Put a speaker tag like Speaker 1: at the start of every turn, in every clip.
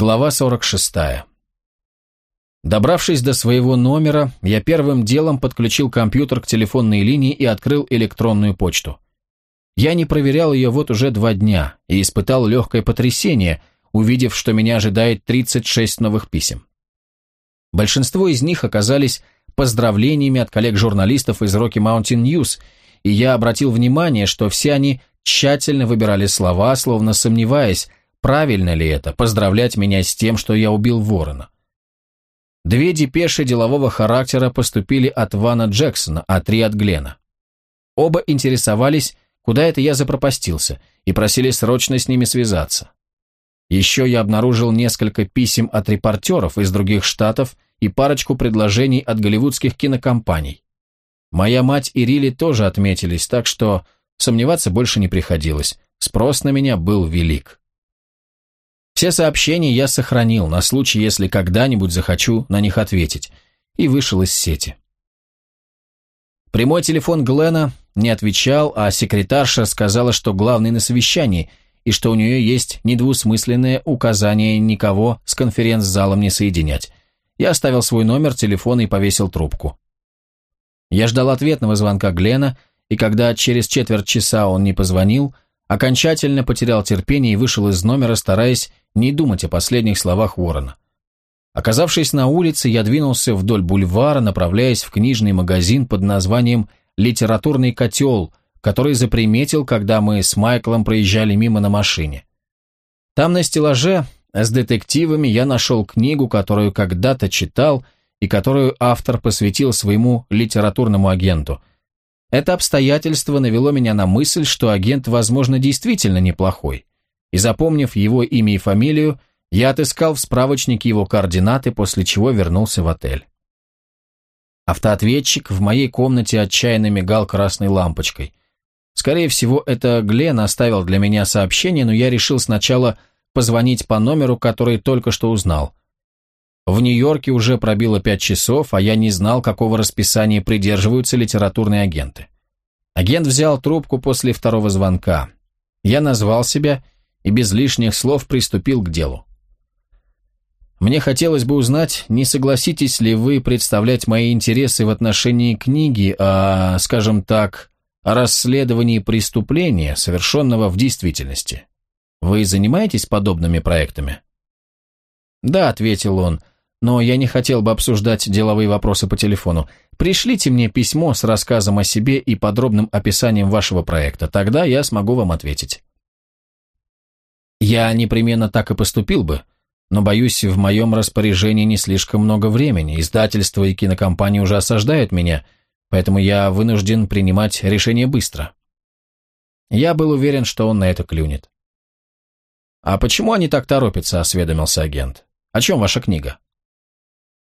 Speaker 1: Глава 46. Добравшись до своего номера, я первым делом подключил компьютер к телефонной линии и открыл электронную почту. Я не проверял ее вот уже два дня и испытал легкое потрясение, увидев, что меня ожидает 36 новых писем. Большинство из них оказались поздравлениями от коллег-журналистов из Rocky Mountain News, и я обратил внимание, что все они тщательно выбирали слова, словно сомневаясь, правильно ли это, поздравлять меня с тем, что я убил ворона. Две депеши делового характера поступили от Вана Джексона, а три от Глена. Оба интересовались, куда это я запропастился, и просили срочно с ними связаться. Еще я обнаружил несколько писем от репортеров из других штатов и парочку предложений от голливудских кинокомпаний. Моя мать и Рили тоже отметились, так что сомневаться больше не приходилось. Спрос на меня был велик. Все сообщения я сохранил на случай, если когда-нибудь захочу на них ответить, и вышел из сети. Прямой телефон Глена не отвечал, а секретарша сказала, что главный на совещании, и что у нее есть недвусмысленное указание никого с конференц-залом не соединять. Я оставил свой номер телефона и повесил трубку. Я ждал ответного звонка Глена, и когда через четверть часа он не позвонил, окончательно потерял терпение и вышел из номера, стараясь не думать о последних словах Уоррена. Оказавшись на улице, я двинулся вдоль бульвара, направляясь в книжный магазин под названием «Литературный котел», который заприметил, когда мы с Майклом проезжали мимо на машине. Там на стеллаже с детективами я нашел книгу, которую когда-то читал и которую автор посвятил своему литературному агенту. Это обстоятельство навело меня на мысль, что агент, возможно, действительно неплохой и запомнив его имя и фамилию, я отыскал в справочнике его координаты, после чего вернулся в отель. Автоответчик в моей комнате отчаянно мигал красной лампочкой. Скорее всего, это Глен оставил для меня сообщение, но я решил сначала позвонить по номеру, который только что узнал. В Нью-Йорке уже пробило пять часов, а я не знал, какого расписания придерживаются литературные агенты. Агент взял трубку после второго звонка. Я назвал себя и без лишних слов приступил к делу. Мне хотелось бы узнать, не согласитесь ли вы представлять мои интересы в отношении книги о, скажем так, о расследовании преступления, совершенного в действительности. Вы занимаетесь подобными проектами? Да, ответил он, но я не хотел бы обсуждать деловые вопросы по телефону. Пришлите мне письмо с рассказом о себе и подробным описанием вашего проекта, тогда я смогу вам ответить. Я непременно так и поступил бы, но, боюсь, в моем распоряжении не слишком много времени, издательство и кинокомпании уже осаждают меня, поэтому я вынужден принимать решение быстро. Я был уверен, что он на это клюнет. «А почему они так торопятся?» – осведомился агент. «О чем ваша книга?»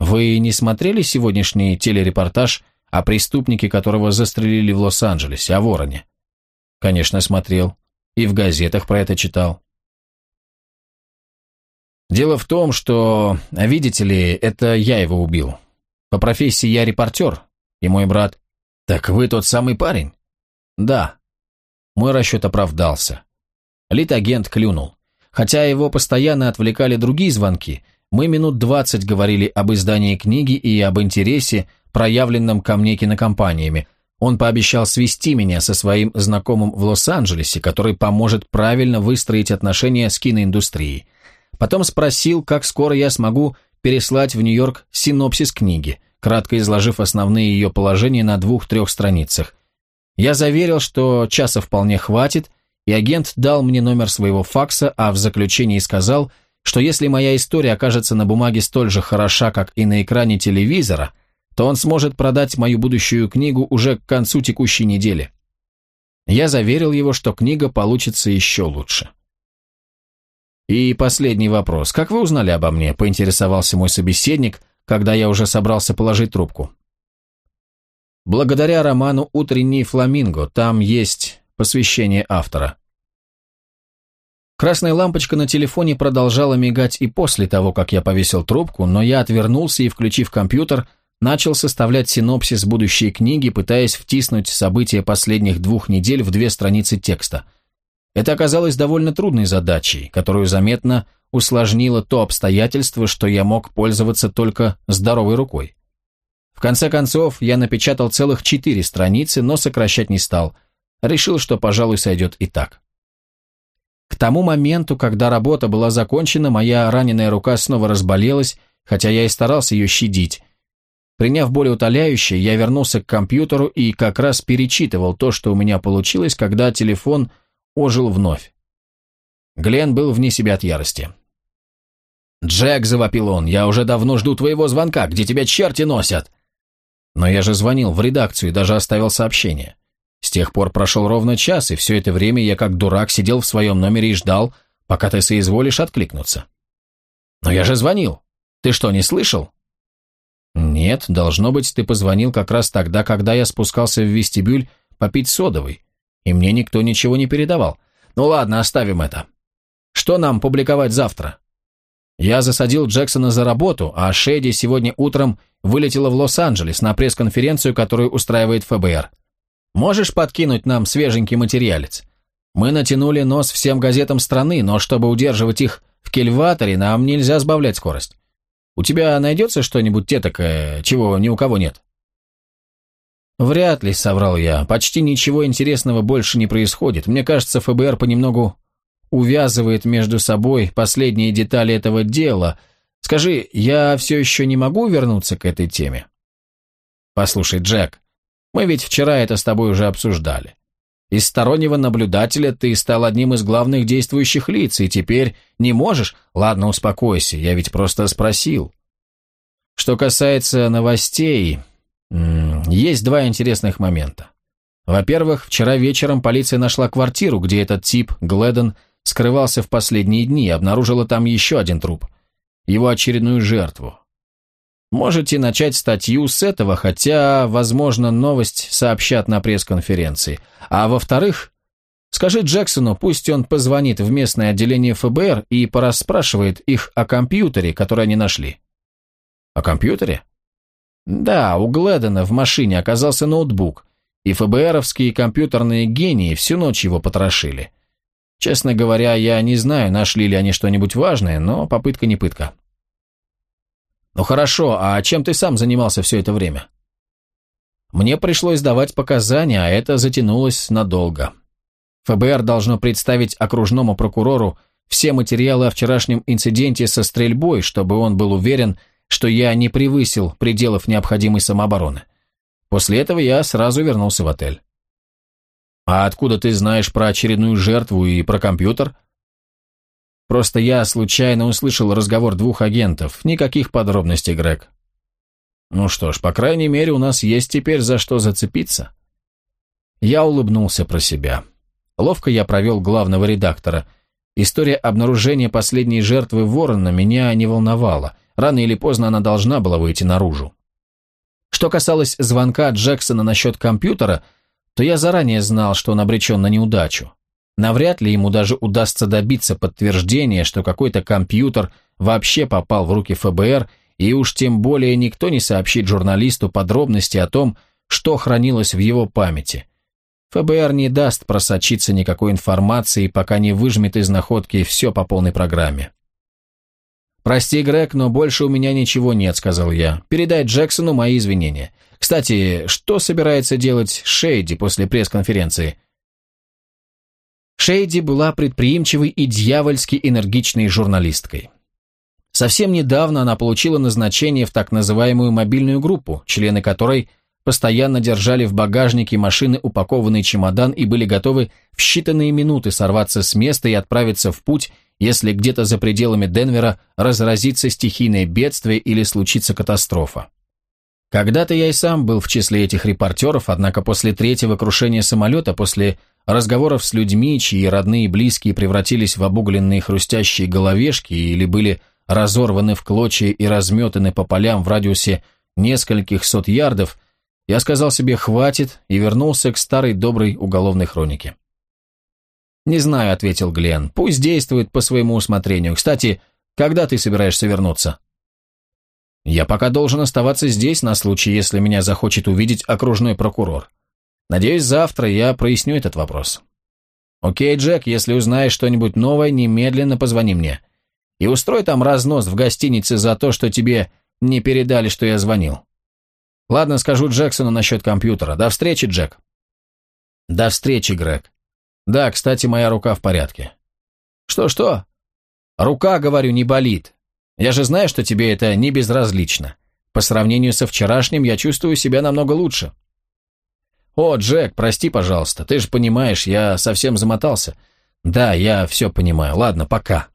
Speaker 1: «Вы не смотрели сегодняшний телерепортаж о преступнике, которого застрелили в Лос-Анджелесе, о вороне?» «Конечно, смотрел. И в газетах про это читал. Дело в том, что, видите ли, это я его убил. По профессии я репортер, и мой брат... Так вы тот самый парень? Да. Мой расчет оправдался. Лит-агент клюнул. Хотя его постоянно отвлекали другие звонки, мы минут двадцать говорили об издании книги и об интересе, проявленном ко мне кинокомпаниями. Он пообещал свести меня со своим знакомым в Лос-Анджелесе, который поможет правильно выстроить отношения с киноиндустрией. Потом спросил, как скоро я смогу переслать в Нью-Йорк синопсис книги, кратко изложив основные ее положения на двух-трех страницах. Я заверил, что часа вполне хватит, и агент дал мне номер своего факса, а в заключении сказал, что если моя история окажется на бумаге столь же хороша, как и на экране телевизора, то он сможет продать мою будущую книгу уже к концу текущей недели. Я заверил его, что книга получится еще лучше. «И последний вопрос. Как вы узнали обо мне?» – поинтересовался мой собеседник, когда я уже собрался положить трубку. «Благодаря роману «Утренний фламинго» там есть посвящение автора». Красная лампочка на телефоне продолжала мигать и после того, как я повесил трубку, но я отвернулся и, включив компьютер, начал составлять синопсис будущей книги, пытаясь втиснуть события последних двух недель в две страницы текста. Это оказалось довольно трудной задачей, которую заметно усложнило то обстоятельство, что я мог пользоваться только здоровой рукой. В конце концов, я напечатал целых четыре страницы, но сокращать не стал. Решил, что, пожалуй, сойдет и так. К тому моменту, когда работа была закончена, моя раненая рука снова разболелась, хотя я и старался ее щадить. Приняв более утоляющее, я вернулся к компьютеру и как раз перечитывал то, что у меня получилось, когда телефон ожил вновь. Глен был вне себя от ярости. «Джек», — завопил он, — «я уже давно жду твоего звонка, где тебя черти носят?» Но я же звонил в редакцию и даже оставил сообщение. С тех пор прошел ровно час, и все это время я как дурак сидел в своем номере и ждал, пока ты соизволишь откликнуться. «Но я же звонил. Ты что, не слышал?» «Нет, должно быть, ты позвонил как раз тогда, когда я спускался в вестибюль попить содовый, и мне никто ничего не передавал. Ну ладно, оставим это. Что нам публиковать завтра?» Я засадил Джексона за работу, а Шеди сегодня утром вылетела в Лос-Анджелес на пресс-конференцию, которую устраивает ФБР. Можешь подкинуть нам свеженький материалец? Мы натянули нос всем газетам страны, но чтобы удерживать их в кельваторе, нам нельзя сбавлять скорость. У тебя найдется что-нибудь те такое, чего ни у кого нет?» «Вряд ли», — соврал я. «Почти ничего интересного больше не происходит. Мне кажется, ФБР понемногу увязывает между собой последние детали этого дела. Скажи, я все еще не могу вернуться к этой теме?» «Послушай, Джек, мы ведь вчера это с тобой уже обсуждали. Из стороннего наблюдателя ты стал одним из главных действующих лиц, и теперь не можешь? Ладно, успокойся, я ведь просто спросил. Что касается новостей, есть два интересных момента. Во-первых, вчера вечером полиция нашла квартиру, где этот тип, Гледон, скрывался в последние дни и обнаружила там еще один труп. Его очередную жертву. Можете начать статью с этого, хотя, возможно, новость сообщат на пресс-конференции. А во-вторых, скажи Джексону, пусть он позвонит в местное отделение ФБР и порасспрашивает их о компьютере, который они нашли. О компьютере? Да, у Гледена в машине оказался ноутбук, и ФБРовские компьютерные гении всю ночь его потрошили. Честно говоря, я не знаю, нашли ли они что-нибудь важное, но попытка не пытка. «Ну хорошо, а чем ты сам занимался все это время?» Мне пришлось давать показания, а это затянулось надолго. ФБР должно представить окружному прокурору все материалы о вчерашнем инциденте со стрельбой, чтобы он был уверен, что я не превысил пределов необходимой самообороны. После этого я сразу вернулся в отель. «А откуда ты знаешь про очередную жертву и про компьютер?» Просто я случайно услышал разговор двух агентов. Никаких подробностей, Грег. Ну что ж, по крайней мере, у нас есть теперь за что зацепиться. Я улыбнулся про себя. Ловко я провел главного редактора. История обнаружения последней жертвы Ворона меня не волновала. Рано или поздно она должна была выйти наружу. Что касалось звонка Джексона насчет компьютера, то я заранее знал, что он обречен на неудачу. Навряд ли ему даже удастся добиться подтверждения, что какой-то компьютер вообще попал в руки ФБР, и уж тем более никто не сообщит журналисту подробности о том, что хранилось в его памяти. ФБР не даст просочиться никакой информации, пока не выжмет из находки все по полной программе. «Прости, Грег, но больше у меня ничего нет», — сказал я. «Передай Джексону мои извинения. Кстати, что собирается делать Шейди после пресс-конференции? Шейди была предприимчивой и дьявольски энергичной журналисткой. Совсем недавно она получила назначение в так называемую мобильную группу, члены которой постоянно держали в багажнике машины упакованный чемодан и были готовы в считанные минуты сорваться с места и отправиться в путь, если где-то за пределами Денвера разразится стихийное бедствие или случится катастрофа. Когда-то я и сам был в числе этих репортеров, однако после третьего крушения самолета, после разговоров с людьми, чьи родные и близкие превратились в обугленные хрустящие головешки или были разорваны в клочья и разметаны по полям в радиусе нескольких сот ярдов, я сказал себе «хватит» и вернулся к старой доброй уголовной хронике. «Не знаю», — ответил Глен, — «пусть действует по своему усмотрению. Кстати, когда ты собираешься вернуться?» «Я пока должен оставаться здесь на случай, если меня захочет увидеть окружной прокурор. Надеюсь, завтра я проясню этот вопрос. Окей, Джек, если узнаешь что-нибудь новое, немедленно позвони мне. И устрой там разнос в гостинице за то, что тебе не передали, что я звонил. Ладно, скажу Джексону насчет компьютера. До встречи, Джек. До встречи, Грег. Да, кстати, моя рука в порядке. Что-что? Рука, говорю, не болит. Я же знаю, что тебе это не безразлично. По сравнению со вчерашним я чувствую себя намного лучше. О, Джек, прости, пожалуйста. Ты же понимаешь, я совсем замотался. Да, я все понимаю. Ладно, пока.